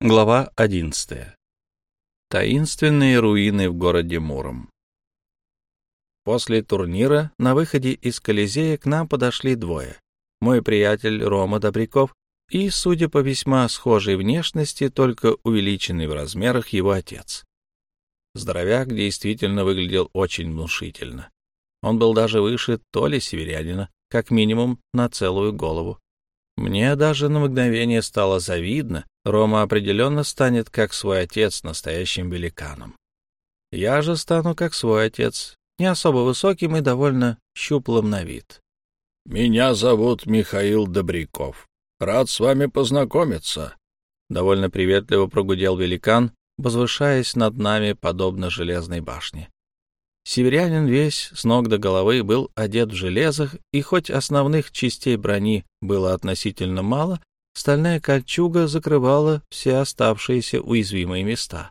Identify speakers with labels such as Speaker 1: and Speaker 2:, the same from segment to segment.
Speaker 1: Глава 11. Таинственные руины в городе Муром. После турнира на выходе из Колизея к нам подошли двое. Мой приятель Рома Добряков и, судя по весьма схожей внешности, только увеличенный в размерах его отец. Здоровяк действительно выглядел очень внушительно. Он был даже выше Толи Северянина, как минимум на целую голову. Мне даже на мгновение стало завидно, Рома определенно станет, как свой отец, настоящим великаном. Я же стану, как свой отец, не особо высоким и довольно щуплым на вид.
Speaker 2: — Меня зовут Михаил Добряков. Рад с вами познакомиться.
Speaker 1: Довольно приветливо прогудел великан, возвышаясь над нами, подобно железной башне. Северянин весь с ног до головы был одет в железах, и хоть основных частей брони было относительно мало, Стальная кольчуга закрывала все оставшиеся уязвимые места.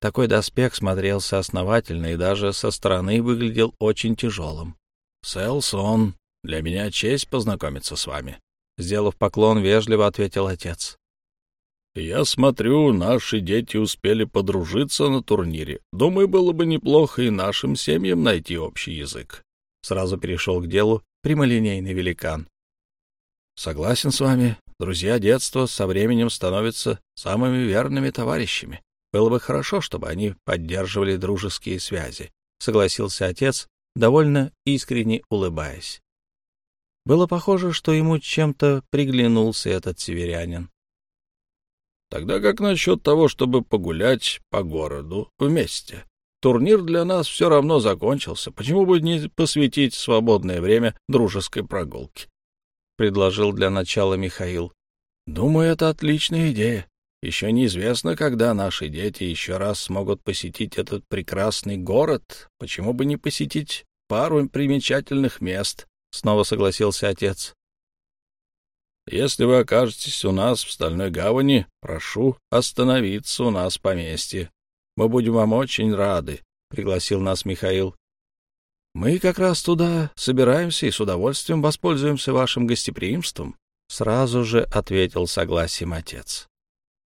Speaker 1: Такой доспех смотрелся основательно и даже со стороны выглядел очень тяжелым. — Селсон, для меня честь познакомиться с вами. Сделав поклон, вежливо ответил отец.
Speaker 2: — Я смотрю, наши дети успели подружиться на турнире. Думаю, было бы неплохо и нашим семьям найти общий язык.
Speaker 1: Сразу перешел к делу прямолинейный великан. — Согласен с вами. Друзья детства со временем становятся самыми верными товарищами. Было бы хорошо, чтобы они поддерживали дружеские связи, — согласился отец, довольно искренне улыбаясь. Было похоже, что ему чем-то приглянулся этот северянин.
Speaker 2: — Тогда как насчет того, чтобы погулять по городу вместе? Турнир для нас все равно закончился. Почему бы не посвятить свободное время дружеской прогулке?
Speaker 1: — предложил для начала Михаил. «Думаю, это отличная идея. Еще неизвестно, когда наши дети еще раз смогут посетить этот прекрасный город. Почему бы не посетить пару примечательных мест?» — снова согласился отец.
Speaker 2: «Если вы окажетесь у нас в Стальной гавани, прошу остановиться у нас поместье. Мы будем вам очень рады», — пригласил нас Михаил. Мы как раз туда собираемся и с удовольствием воспользуемся вашим гостеприимством, — сразу же ответил согласием отец.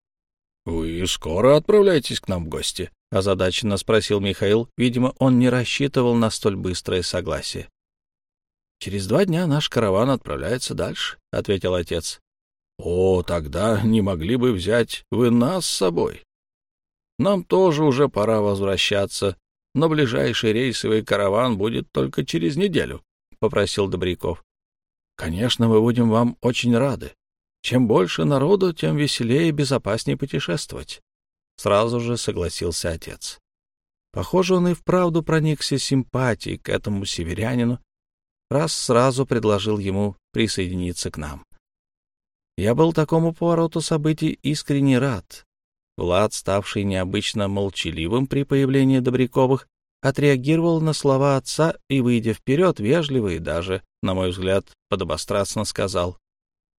Speaker 2: — Вы скоро отправляетесь к нам в гости? — озадаченно спросил Михаил. Видимо, он не рассчитывал на столь быстрое согласие. — Через два дня наш караван отправляется дальше, — ответил отец. — О, тогда не могли бы взять вы нас с собой? Нам тоже уже пора возвращаться, но ближайший рейсовый караван будет только через неделю, — попросил Добряков. — Конечно, мы будем вам очень рады. Чем больше народу, тем веселее и безопаснее путешествовать. Сразу же согласился отец. Похоже, он и вправду проникся симпатией к этому северянину, раз сразу предложил ему присоединиться к нам. Я был такому повороту событий искренне рад, Влад, ставший необычно молчаливым при появлении Добряковых, отреагировал на слова отца и, выйдя вперед, вежливо и даже, на мой взгляд, подобострастно сказал,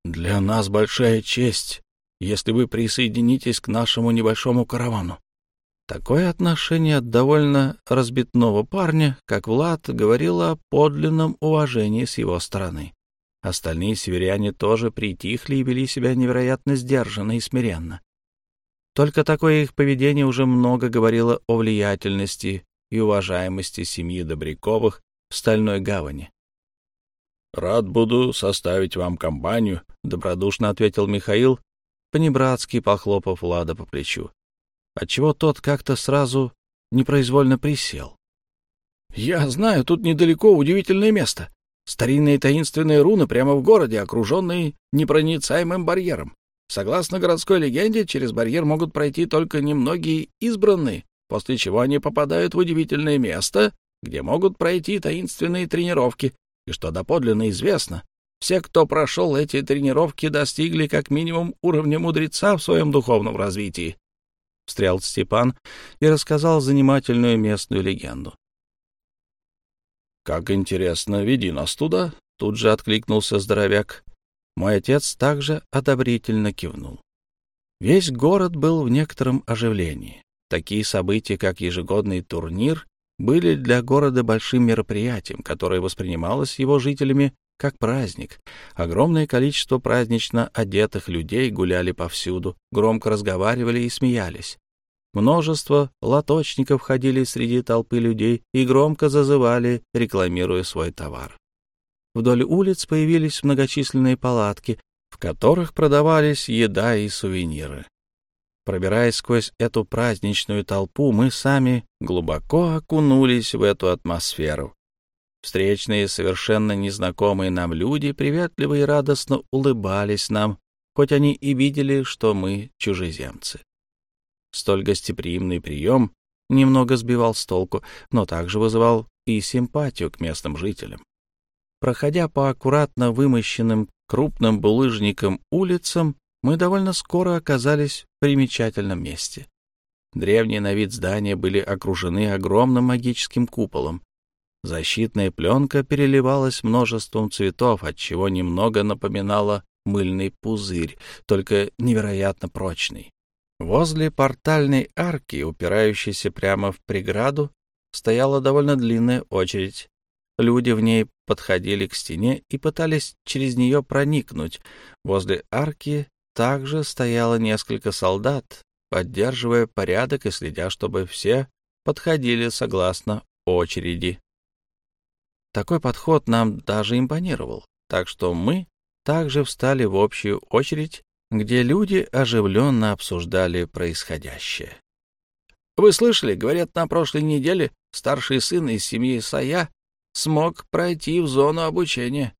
Speaker 2: «Для нас большая честь, если вы присоединитесь к нашему небольшому каравану». Такое отношение от довольно разбитного парня, как Влад, говорило о подлинном уважении с его стороны. Остальные северяне тоже притихли и вели себя невероятно сдержанно и смиренно. Только такое их поведение уже много говорило о влиятельности и уважаемости семьи Добряковых в Стальной гавани. — Рад буду составить вам компанию, — добродушно ответил Михаил, понебратски похлопав Влада по плечу, отчего тот как-то сразу непроизвольно присел. — Я знаю, тут недалеко удивительное место. Старинные таинственные руны прямо в городе, окруженные непроницаемым барьером. Согласно городской легенде, через барьер могут пройти только немногие избранные, после чего они попадают в удивительное место, где могут пройти таинственные тренировки, и что доподлинно известно, все, кто прошел эти тренировки, достигли как минимум уровня мудреца в своем духовном развитии. Встрял Степан и рассказал занимательную местную легенду. «Как интересно, веди нас туда», — тут же откликнулся здоровяк. Мой отец также одобрительно кивнул. Весь город был в некотором оживлении. Такие события, как ежегодный турнир, были для города большим мероприятием, которое воспринималось его жителями
Speaker 1: как праздник. Огромное количество празднично одетых людей гуляли повсюду, громко разговаривали и смеялись. Множество лоточников ходили среди толпы людей и громко зазывали, рекламируя свой товар. Вдоль улиц появились многочисленные палатки, в которых продавались еда и сувениры. Пробираясь сквозь эту праздничную толпу, мы сами глубоко окунулись в эту атмосферу. Встречные, совершенно незнакомые нам люди приветливо и радостно улыбались нам, хоть они и видели, что мы чужеземцы. Столь гостеприимный прием немного сбивал с толку, но также вызывал и симпатию к местным жителям. Проходя по аккуратно вымощенным крупным булыжником улицам, мы довольно скоро оказались в примечательном месте. Древние на вид здания были окружены огромным магическим куполом. Защитная пленка переливалась множеством цветов, отчего немного напоминала мыльный пузырь, только невероятно прочный. Возле портальной арки, упирающейся прямо в преграду, стояла довольно длинная очередь. Люди в ней подходили к стене и пытались через нее проникнуть. Возле арки также стояло несколько солдат, поддерживая порядок и следя, чтобы все подходили согласно очереди. Такой подход нам даже импонировал, так что мы также встали в общую очередь, где люди оживленно обсуждали происходящее. «Вы слышали, говорят, на прошлой неделе старший сын из семьи Сая смог пройти в зону обучения.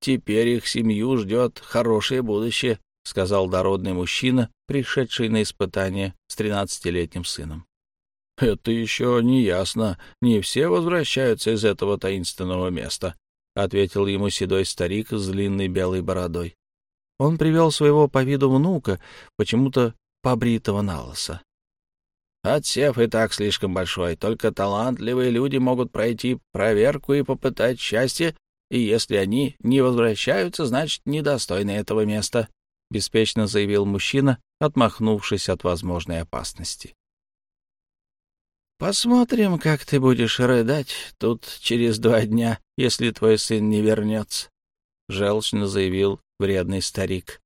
Speaker 1: Теперь их семью ждет хорошее будущее. — сказал дородный мужчина, пришедший на испытание с тринадцатилетним сыном. — Это еще не ясно. Не все возвращаются из этого таинственного места, — ответил ему седой старик с длинной белой бородой. Он привел своего по виду внука, почему-то побритого на лысо. Отсев и так слишком большой, только талантливые люди могут пройти проверку и попытать счастье, и если они не возвращаются, значит, недостойны этого места, — беспечно заявил мужчина, отмахнувшись от возможной опасности. «Посмотрим, как ты будешь рыдать тут через два дня, если твой сын не вернется», — желчно заявил вредный старик.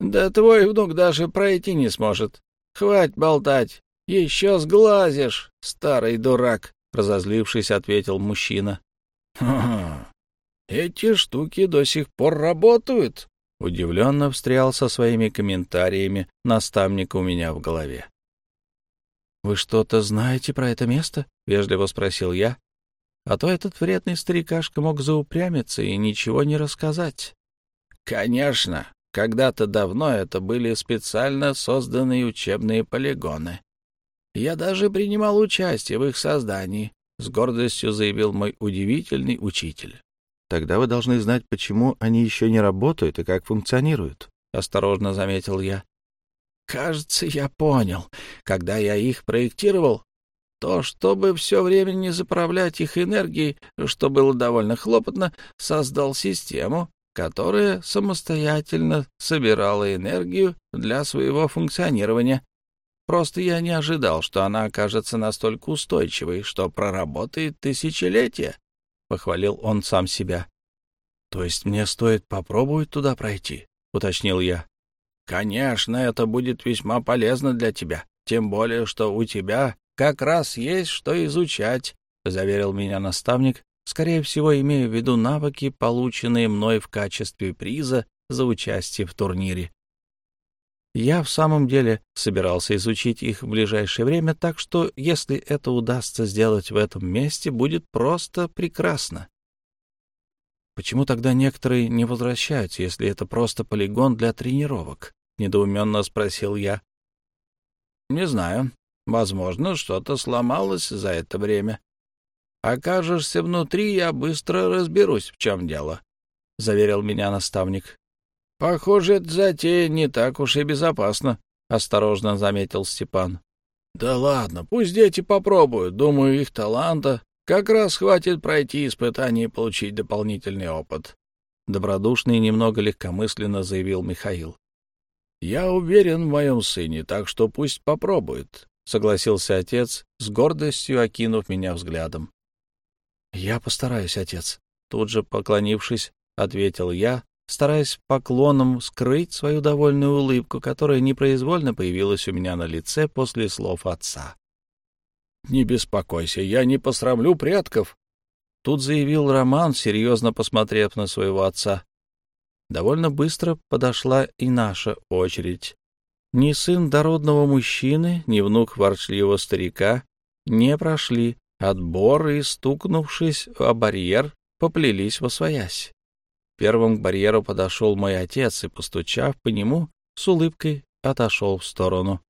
Speaker 1: «Да твой внук даже пройти не сможет. Хватит болтать, еще сглазишь, старый дурак», — разозлившись, ответил мужчина. «Ха эти штуки до сих пор работают», Удивленно встрял со своими комментариями наставник у меня в голове. «Вы что-то знаете про это место?» — вежливо спросил я. А то этот вредный старикашка мог заупрямиться и ничего не рассказать. «Конечно. Когда-то давно это были специально созданные учебные полигоны. Я даже принимал участие в их создании», — с гордостью заявил мой удивительный учитель. Тогда вы должны знать, почему они еще не работают и как функционируют, — осторожно заметил я. Кажется, я понял. Когда я их проектировал, то, чтобы все время не заправлять их энергией, что было довольно хлопотно, создал систему, которая самостоятельно собирала энергию для своего функционирования. Просто я не ожидал, что она окажется настолько устойчивой, что проработает тысячелетия похвалил он сам себя. То есть мне стоит попробовать туда пройти, уточнил я. Конечно, это будет весьма полезно для тебя, тем более что у тебя как раз есть что изучать, заверил меня наставник, скорее всего, имея в виду навыки, полученные мной в качестве приза за участие в турнире. Я в самом деле собирался изучить их в ближайшее время, так что, если это удастся сделать в этом месте, будет просто прекрасно. Почему тогда некоторые не возвращаются, если это просто полигон для тренировок? Недоуменно спросил я. Не знаю. Возможно, что-то сломалось за это время. Окажешься внутри, я быстро разберусь, в чем дело, — заверил меня наставник. — Похоже, эта затея не так уж и безопасна, — осторожно заметил Степан. — Да ладно, пусть дети попробуют. Думаю, их таланта как раз хватит пройти испытание и получить дополнительный опыт. Добродушно и немного легкомысленно заявил Михаил. — Я уверен в моем сыне, так что пусть попробует, — согласился отец, с гордостью окинув меня взглядом. — Я постараюсь, отец. Тут же, поклонившись, ответил я, стараясь поклоном скрыть свою довольную улыбку, которая непроизвольно появилась у меня на лице после слов отца.
Speaker 2: «Не беспокойся, я не посрамлю предков», — тут заявил Роман, серьезно посмотрев на своего отца. Довольно быстро подошла и наша очередь. Ни сын дородного мужчины, ни внук ворчливого старика не прошли отбор и, стукнувшись о барьер, поплелись во своясь. Первым к барьеру подошел мой отец и, постучав по нему, с улыбкой отошел в сторону.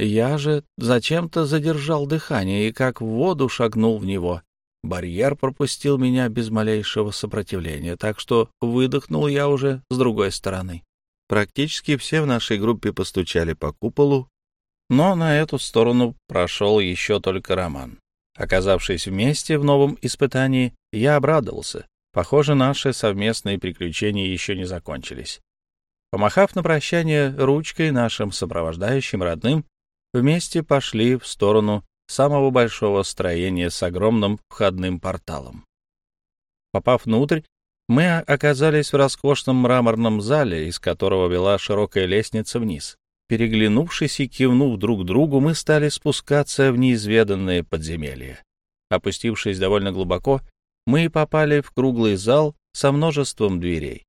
Speaker 2: Я же зачем-то задержал дыхание и как в воду шагнул в него. Барьер пропустил меня без малейшего сопротивления, так что выдохнул я уже с другой стороны. Практически все в нашей группе постучали по куполу, но на эту сторону прошел еще только Роман. Оказавшись вместе в новом испытании, я обрадовался. Похоже, наши совместные приключения еще не закончились. Помахав на прощание ручкой нашим сопровождающим родным, вместе пошли в сторону самого большого строения с огромным входным порталом. Попав внутрь, мы оказались в роскошном мраморном зале, из которого вела широкая лестница вниз. Переглянувшись и кивнув друг другу, мы стали спускаться в неизведанное подземелье. Опустившись довольно глубоко, мы попали в круглый зал со множеством дверей.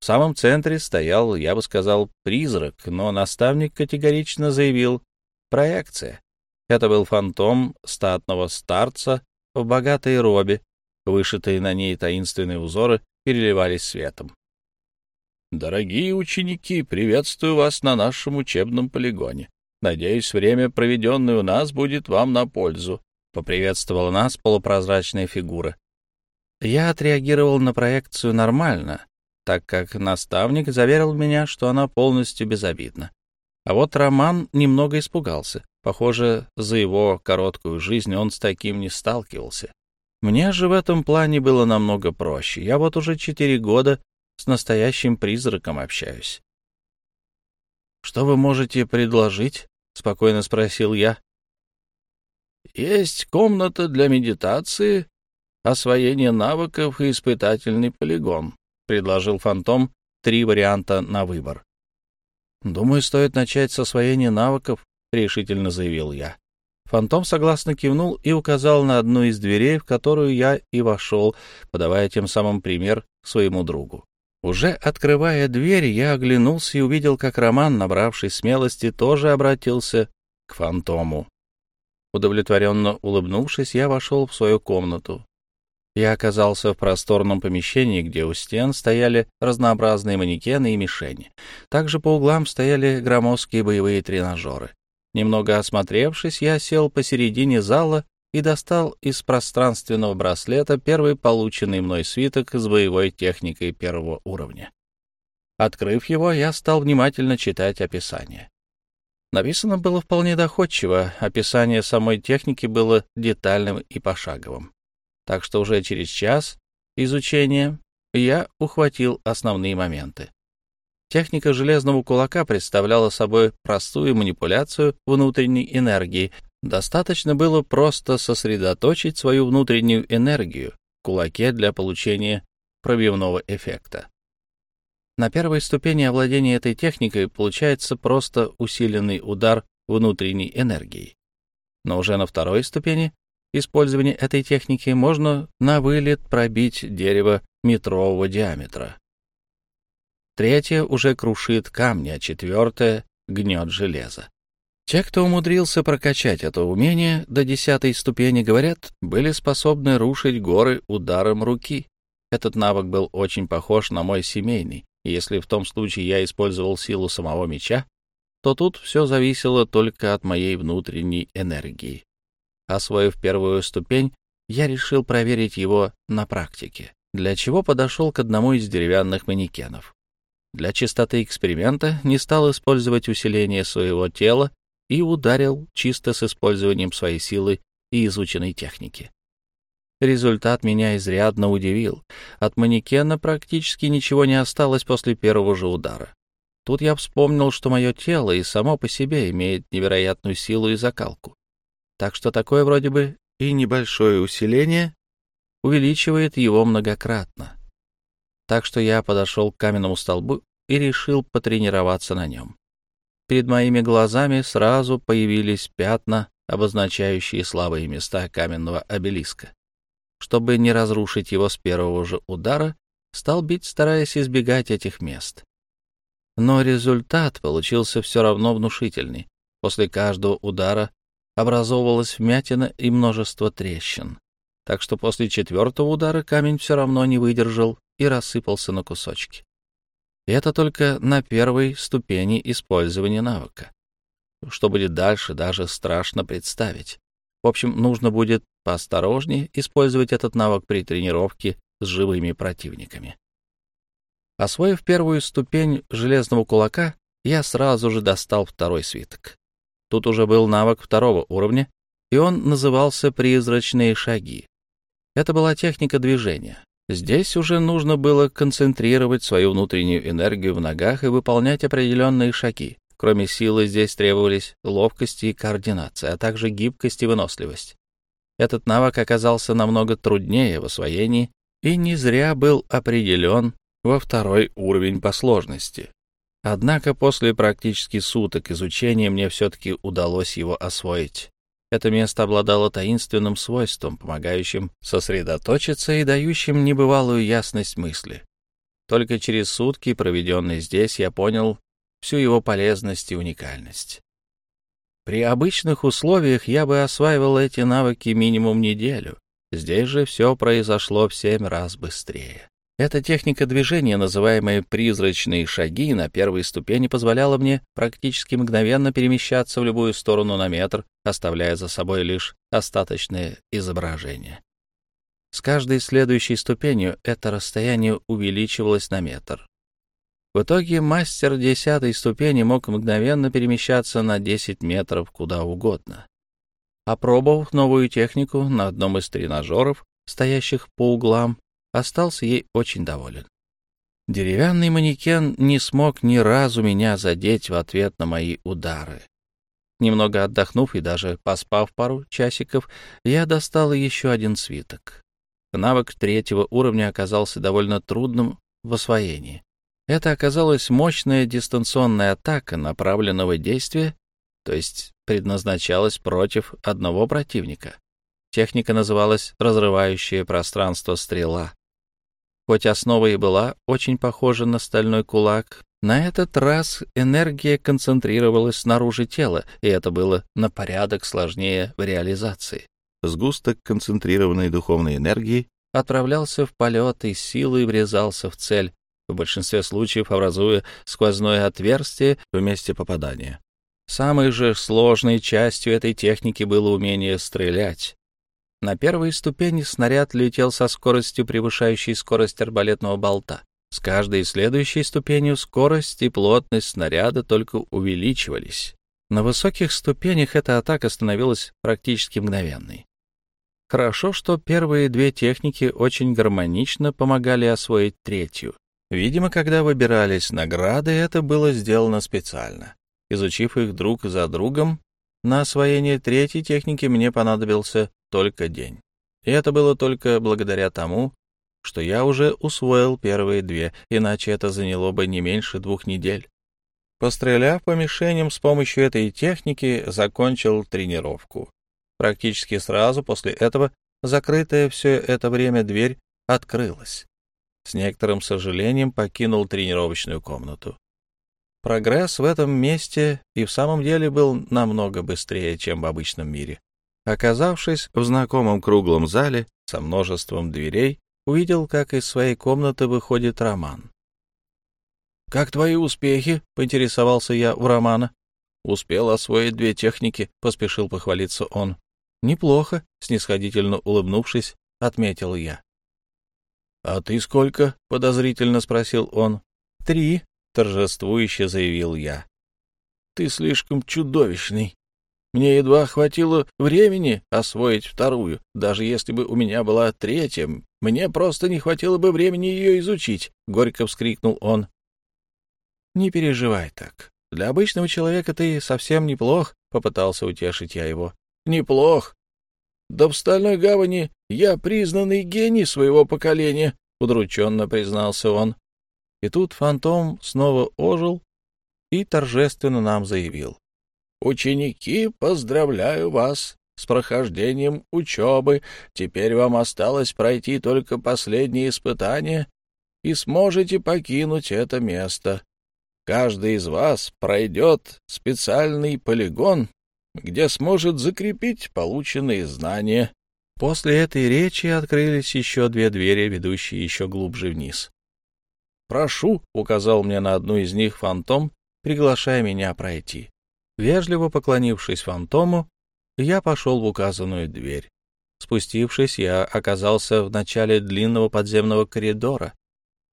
Speaker 2: В самом центре стоял, я бы сказал, призрак, но наставник категорично заявил «проекция». Это был фантом статного старца в богатой робе, вышитые на ней таинственные узоры переливались светом. «Дорогие ученики, приветствую вас на нашем учебном полигоне. Надеюсь, время, проведенное у нас, будет вам на пользу. — поприветствовала нас полупрозрачная фигура. Я отреагировал на проекцию нормально, так как наставник заверил меня, что она полностью безобидна. А вот Роман немного испугался. Похоже, за его короткую жизнь он с таким не сталкивался. Мне же в этом плане было намного проще. Я вот уже четыре года с настоящим призраком общаюсь. «Что вы можете предложить?» — спокойно спросил я. Есть комната для медитации, освоение навыков и испытательный полигон, — предложил Фантом три варианта на выбор. «Думаю, стоит начать с освоения навыков», — решительно заявил я. Фантом согласно кивнул и указал на одну из дверей, в которую я и вошел, подавая тем самым пример своему другу. Уже открывая дверь, я оглянулся и увидел, как Роман, набравший смелости, тоже обратился к фантому. Удовлетворенно улыбнувшись, я вошел в свою комнату. Я оказался в просторном помещении, где у стен стояли разнообразные манекены и мишени. Также по углам стояли громоздкие боевые тренажеры. Немного осмотревшись, я сел посередине зала и достал из пространственного браслета первый полученный мной свиток с боевой техникой первого уровня. Открыв его, я стал внимательно читать описание. Написано было вполне доходчиво, описание самой техники было детальным и пошаговым. Так что уже через час изучения я ухватил основные моменты. Техника железного кулака представляла собой простую манипуляцию внутренней энергии. Достаточно было просто сосредоточить свою внутреннюю энергию в кулаке для получения пробивного эффекта. На первой ступени овладения этой техникой получается просто усиленный удар внутренней энергией. Но уже на второй ступени использования этой техники можно на вылет пробить дерево метрового диаметра. Третье уже крушит камни, а четвертое гнет железо. Те, кто умудрился прокачать это умение до десятой ступени, говорят, были способны рушить горы ударом руки. Этот навык был очень похож на мой семейный, если в том случае я использовал силу самого меча, то тут все зависело только от моей внутренней энергии. Освоив первую ступень, я решил проверить его на практике, для чего подошел к одному из деревянных манекенов. Для чистоты эксперимента не стал использовать усиление своего тела и ударил чисто с использованием своей силы и изученной техники. Результат меня изрядно удивил. От манекена практически ничего не осталось после первого же удара. Тут я вспомнил, что мое тело и само по себе имеет невероятную силу и закалку. Так что такое вроде бы и небольшое усиление увеличивает его многократно.
Speaker 1: так что я подошел к каменному столбу и решил потренироваться на нем. Перед моими глазами сразу появились пятна, обозначающие слабые места каменного обелиска. Чтобы не разрушить его с первого же удара, стал бить, стараясь избегать этих мест. Но результат получился все равно внушительный. После каждого удара образовывалась вмятина и множество трещин. Так что после четвертого удара камень все равно не выдержал и рассыпался на кусочки. И это только на первой ступени использования навыка. Что будет дальше, даже страшно представить. В общем, нужно будет поосторожнее использовать этот навык при тренировке с живыми противниками. Освоив первую ступень железного кулака, я сразу же достал второй свиток. Тут уже был навык второго уровня, и он назывался «Призрачные шаги». Это была техника движения. Здесь уже нужно было концентрировать свою внутреннюю энергию в ногах и выполнять определенные шаги. Кроме силы здесь требовались ловкость и координация, а также гибкость и выносливость. Этот навык оказался намного труднее в освоении и не зря был определен во второй уровень по сложности. Однако после практически суток изучения мне все-таки удалось его освоить. Это место обладало таинственным свойством, помогающим сосредоточиться и дающим небывалую ясность мысли. Только через сутки, проведенные здесь, я понял всю его полезность и уникальность. При обычных условиях я бы осваивал эти навыки минимум неделю. Здесь же все произошло в семь раз быстрее. Эта техника движения, называемая «призрачные шаги», на первой ступени позволяла мне практически мгновенно перемещаться в любую сторону на метр, оставляя за собой лишь остаточное изображение. С каждой следующей ступенью это расстояние увеличивалось на метр. В итоге мастер десятой ступени мог мгновенно перемещаться на 10 метров куда угодно. Опробовав новую технику на одном из тренажеров, стоящих по углам, остался ей очень доволен. Деревянный манекен не смог ни разу меня задеть в ответ на мои удары. Немного отдохнув и даже поспав пару часиков, я достал еще один свиток. Навык третьего уровня оказался довольно трудным в освоении. Это оказалась мощная дистанционная атака направленного действия, то есть предназначалась против одного противника. Техника называлась «разрывающее пространство стрела». Хоть основа и была очень похожа на стальной кулак, на этот раз энергия концентрировалась снаружи тела, и это было на порядок сложнее в реализации. Сгусток концентрированной духовной энергии отправлялся в полет и силой врезался в цель, в большинстве случаев образуя сквозное отверстие в месте попадания. Самой же сложной частью этой техники было умение стрелять. На первой ступени снаряд летел со скоростью, превышающей скорость арбалетного болта. С каждой следующей ступенью скорость и плотность снаряда только увеличивались. На высоких ступенях эта атака становилась практически мгновенной. Хорошо, что первые две техники очень гармонично помогали освоить третью. Видимо, когда выбирались награды, это было сделано специально. Изучив их друг за другом, на освоение третьей техники мне понадобился только день. И это было только благодаря тому, что я уже усвоил первые две, иначе это заняло бы не меньше двух недель. Постреляв по мишеням с помощью этой техники, закончил тренировку. Практически сразу после этого закрытая все это время дверь открылась. С некоторым сожалением покинул тренировочную комнату. Прогресс в этом месте и в самом деле был намного быстрее, чем в обычном мире. Оказавшись в знакомом круглом зале со множеством дверей, увидел, как из своей комнаты выходит Роман. «Как твои успехи?» — поинтересовался я у Романа. «Успел освоить две техники», — поспешил похвалиться он. «Неплохо», — снисходительно улыбнувшись, отметил я. «А ты сколько?» — подозрительно спросил он. «Три», — торжествующе заявил я. «Ты слишком чудовищный. Мне едва хватило времени освоить вторую. Даже если бы у меня была третья, мне просто не хватило бы времени ее изучить», — горько вскрикнул он. «Не переживай так. Для обычного человека ты совсем неплох», — попытался утешить я его. «Неплох. Да в Стальной Гавани я признанный гений своего поколения», — удрученно признался он. И тут фантом снова ожил и торжественно нам заявил. «Ученики, поздравляю вас с прохождением учебы. Теперь вам осталось пройти только последние испытания, и сможете покинуть это место. Каждый из вас пройдет специальный полигон, где сможет закрепить полученные знания. После этой речи открылись еще две двери, ведущие еще глубже вниз. «Прошу», — указал мне на одну из них фантом, приглашая меня пройти. Вежливо поклонившись фантому, я пошел в указанную дверь. Спустившись, я оказался в начале длинного подземного коридора.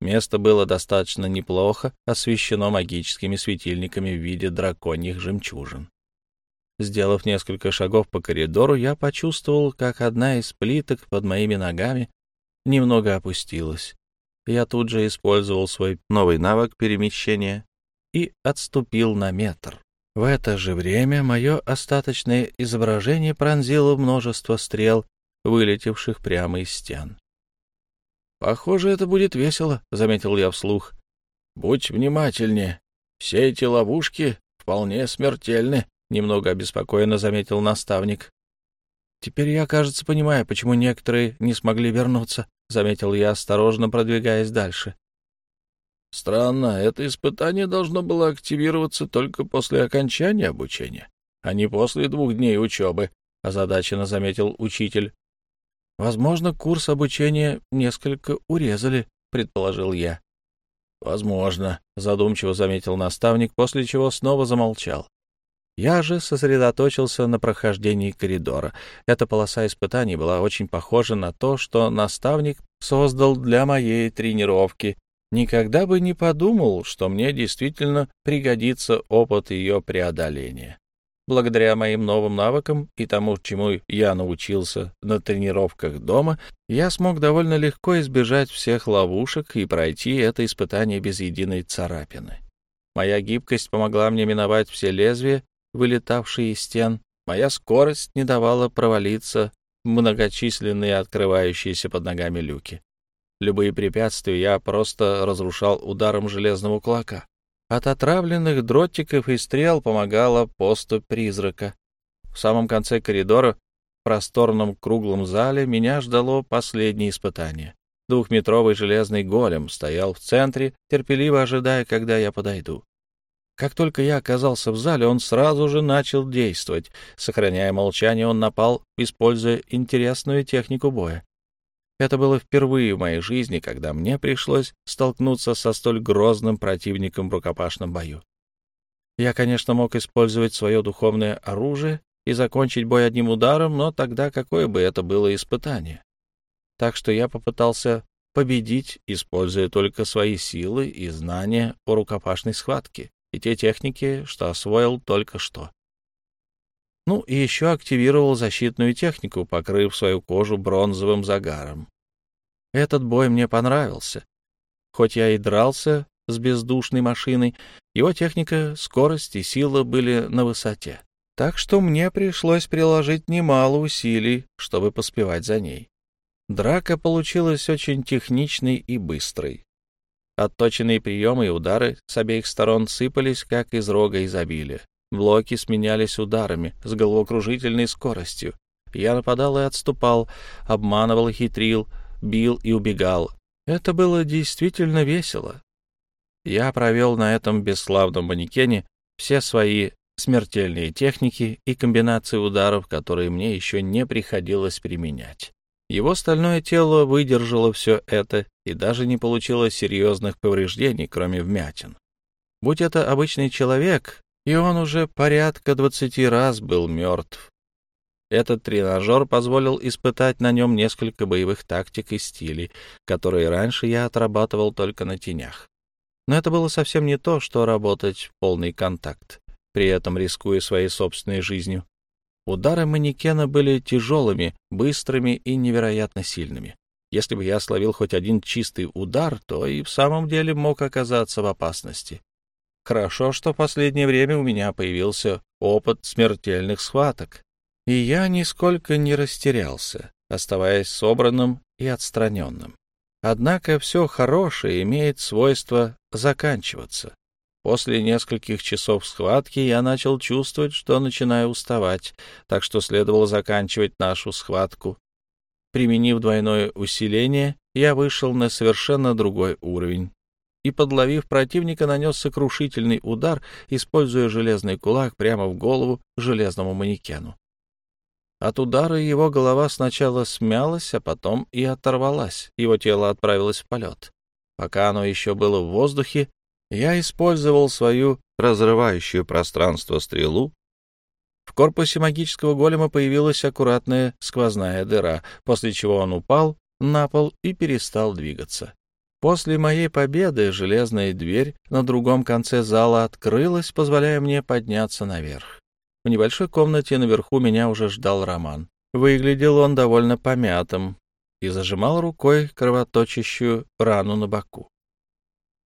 Speaker 1: Место было достаточно неплохо освещено магическими светильниками в виде драконьих жемчужин. Сделав несколько шагов по коридору, я почувствовал, как одна из плиток под моими ногами немного опустилась. Я тут же использовал свой новый навык перемещения и отступил на метр. В это же время мое остаточное изображение пронзило множество стрел, вылетевших прямо из стен. «Похоже, это будет весело», — заметил я вслух. «Будь внимательнее. Все эти ловушки вполне смертельны», — немного обеспокоенно заметил наставник. «Теперь я, кажется, понимаю, почему некоторые не смогли вернуться», — заметил я, осторожно продвигаясь дальше. Странно, это испытание должно было активироваться только после окончания обучения, а не после двух дней учебы, — озадаченно заметил учитель. — Возможно, курс обучения несколько урезали, — предположил я. — Возможно, — задумчиво заметил наставник, после чего снова замолчал. Я же сосредоточился на прохождении коридора. Эта полоса испытаний была очень похожа на то, что наставник создал для моей тренировки, никогда бы не подумал, что мне действительно пригодится опыт ее преодоления. Благодаря моим новым навыкам и тому, чему я научился на тренировках дома, я смог довольно легко избежать всех ловушек и пройти это испытание без единой царапины. Моя гибкость помогла мне миновать все лезвия, вылетавшие из стен. Моя скорость не давала провалиться в многочисленные открывающиеся под ногами люки. Любые препятствия я просто разрушал ударом железного кулака. От отравленных дротиков и стрел помогала поступь призрака. В самом конце коридора, в просторном круглом зале, меня ждало последнее испытание. Двухметровый железный голем стоял в центре, терпеливо ожидая, когда я подойду. Как только я оказался в зале, он сразу же начал действовать. Сохраняя молчание, он напал, используя интересную технику боя. Это было впервые в моей жизни, когда мне пришлось столкнуться со столь грозным противником в рукопашном бою. Я, конечно, мог использовать свое духовное оружие и закончить бой одним ударом, но тогда какое бы это было испытание? Так что я попытался победить, используя только свои силы и знания по рукопашной схватке и те техники, что освоил только что. Ну и еще активировал защитную технику, покрыв свою кожу бронзовым загаром. Этот бой мне понравился. Хоть я и дрался с бездушной машиной, его техника, скорость и сила были на высоте. Так что мне пришлось приложить немало усилий, чтобы поспевать за ней. Драка получилась очень техничной и быстрой. Отточенные приемы и удары с обеих сторон сыпались, как из рога изобилия. Блоки сменялись ударами с головокружительной скоростью. Я нападал и отступал, обманывал и хитрил, бил и убегал. Это было действительно весело. Я провел на этом бесславном манекене все свои смертельные техники и комбинации ударов, которые мне еще не приходилось применять. Его стальное тело выдержало все это и даже не получило серьезных повреждений, кроме вмятин. Будь это обычный человек, и он уже порядка двадцати раз был мертв. Этот тренажер позволил испытать на нем несколько боевых тактик и стилей, которые раньше я отрабатывал только на тенях. Но это было совсем не то, что работать в полный контакт, при этом рискуя своей собственной жизнью. Удары манекена были тяжелыми, быстрыми и невероятно сильными. Если бы я словил хоть один чистый удар, то и в самом деле мог оказаться в опасности. Хорошо, что в последнее время у меня появился опыт смертельных схваток, и я нисколько не растерялся, оставаясь собранным и отстраненным. Однако все хорошее имеет свойство заканчиваться. После нескольких часов схватки я начал чувствовать, что начинаю уставать, так что следовало заканчивать нашу схватку. Применив двойное усиление, я вышел на совершенно другой уровень и, подловив противника, нанес сокрушительный удар, используя железный кулак прямо в голову железному манекену. От удара его голова сначала смялась, а потом и оторвалась, его тело отправилось в полет. Пока оно еще было в воздухе, я использовал свою разрывающую пространство стрелу. Корпусе магического голема появилась аккуратная сквозная дыра, после чего он упал на пол и перестал двигаться. После моей победы железная дверь на другом конце зала открылась, позволяя мне подняться наверх. В небольшой комнате наверху меня уже ждал Роман. Выглядел он довольно помятым и зажимал рукой кровоточащую рану на боку.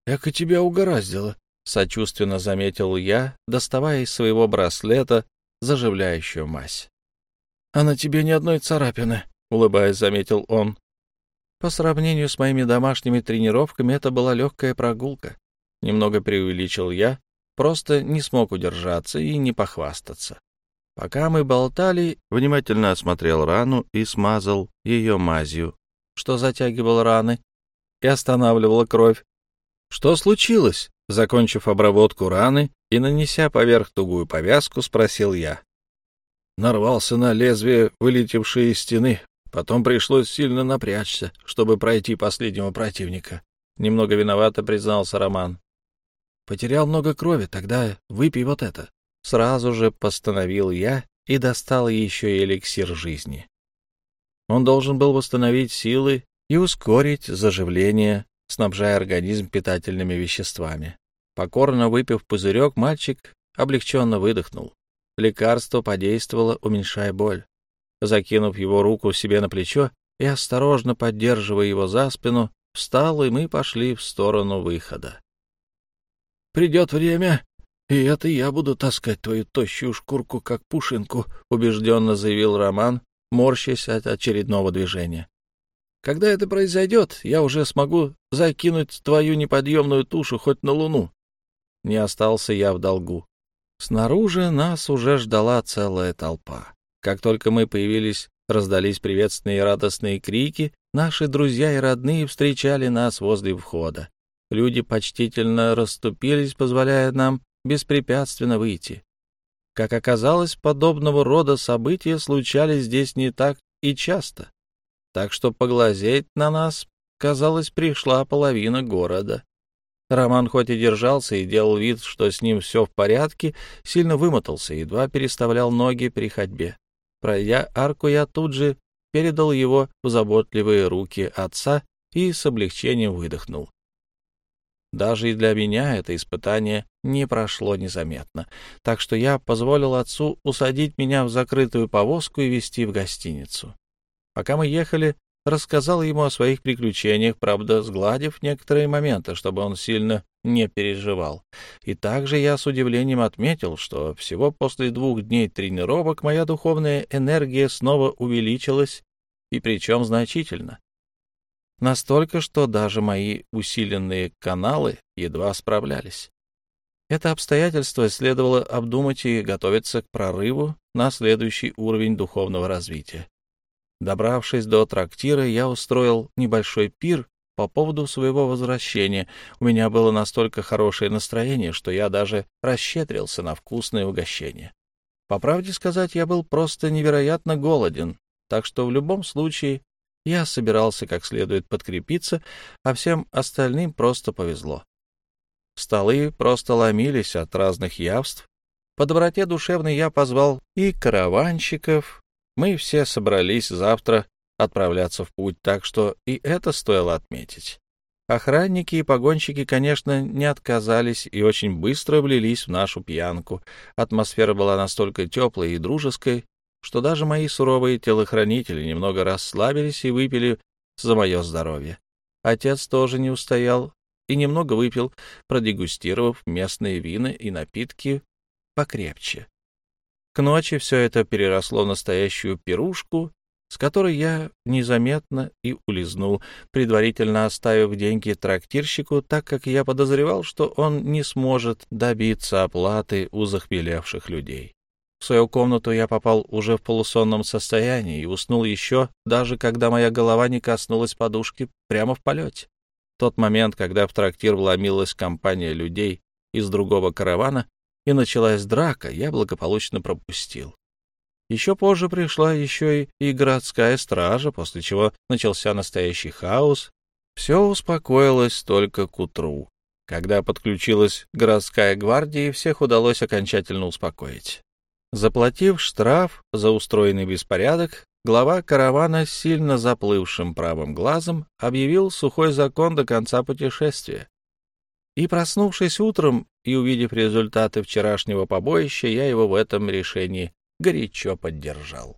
Speaker 1: «Эка тебя угораздило», — сочувственно заметил я, доставая из своего браслета заживляющую мазь. «А на тебе ни одной царапины», — улыбаясь, заметил он. По сравнению с моими домашними тренировками это была легкая прогулка. Немного преувеличил я, просто не смог удержаться и не похвастаться. Пока мы болтали, внимательно осмотрел рану и смазал ее мазью, что затягивало раны и останавливало кровь, «Что случилось?» Закончив обработку раны и нанеся поверх тугую повязку, спросил я. Нарвался на лезвие, вылетевшее из стены. Потом пришлось сильно напрячься, чтобы пройти последнего противника. Немного виновато признался Роман. Потерял много крови, тогда выпей вот это. Сразу же постановил я и достал еще и эликсир жизни. Он должен был восстановить силы и ускорить заживление снабжая организм питательными веществами. Покорно выпив пузырек, мальчик облегченно выдохнул. Лекарство подействовало, уменьшая боль. Закинув его руку себе на плечо и осторожно поддерживая его за спину, встал, и мы пошли в сторону выхода. — Придет время, и это я буду таскать твою тощую шкурку, как пушинку, — убежденно заявил Роман, морщась от очередного движения. Когда это произойдет, я уже смогу закинуть твою неподъемную тушу хоть на Луну. Не остался я в долгу. Снаружи нас уже ждала целая толпа. Как только мы появились, раздались приветственные радостные крики, наши друзья и родные встречали нас возле входа. Люди почтительно расступились, позволяя нам беспрепятственно выйти. Как оказалось, подобного рода события случались здесь не так и часто так что поглазеть на нас, казалось, пришла половина города. Роман хоть и держался и делал вид, что с ним все в порядке, сильно вымотался, едва переставлял ноги при ходьбе. Пройдя арку, я тут же передал его в заботливые руки отца и с облегчением выдохнул. Даже и для меня это испытание не прошло незаметно, так что я позволил отцу усадить меня в закрытую повозку и везти в гостиницу. Пока мы ехали, рассказал ему о своих приключениях, правда, сгладив некоторые моменты, чтобы он сильно не переживал. И также я с удивлением отметил, что всего после двух дней тренировок моя духовная энергия снова увеличилась, и причем значительно. Настолько, что даже мои усиленные каналы едва справлялись. Это обстоятельство следовало обдумать и готовиться к прорыву на следующий уровень духовного развития. Добравшись до трактира, я устроил небольшой пир по поводу своего возвращения. У меня было настолько хорошее настроение, что я даже расщедрился на вкусное угощение. По правде сказать, я был просто невероятно голоден, так что в любом случае я собирался как следует подкрепиться, а всем остальным просто повезло. Столы просто ломились от разных явств. По доброте душевной я позвал и караванщиков, мы все собрались завтра отправляться в путь, так что и это стоило отметить. Охранники и погонщики, конечно, не отказались и очень быстро влились в нашу пьянку. Атмосфера была настолько теплой и дружеской, что даже мои суровые телохранители немного расслабились и выпили за мое здоровье. Отец тоже не устоял и немного выпил, продегустировав местные вина и напитки покрепче. К ночи все это переросло в настоящую пирушку, с которой я незаметно и улизнул, предварительно оставив деньги трактирщику, так как я подозревал, что он не сможет добиться оплаты у захмелевших людей. В свою комнату я попал уже в полусонном состоянии и уснул еще, даже когда моя голова не коснулась подушки прямо в полете. тот момент, когда в трактир вломилась компания людей из другого каравана и началась драка, я благополучно пропустил. Еще позже пришла еще и, городская стража, после чего начался настоящий хаос. Все успокоилось только к утру, когда подключилась городская гвардия, всех удалось окончательно успокоить. Заплатив штраф за устроенный беспорядок, глава каравана с сильно заплывшим правым глазом объявил сухой закон до конца путешествия. И, проснувшись утром и увидев результаты вчерашнего побоища, я его в этом решении горячо поддержал.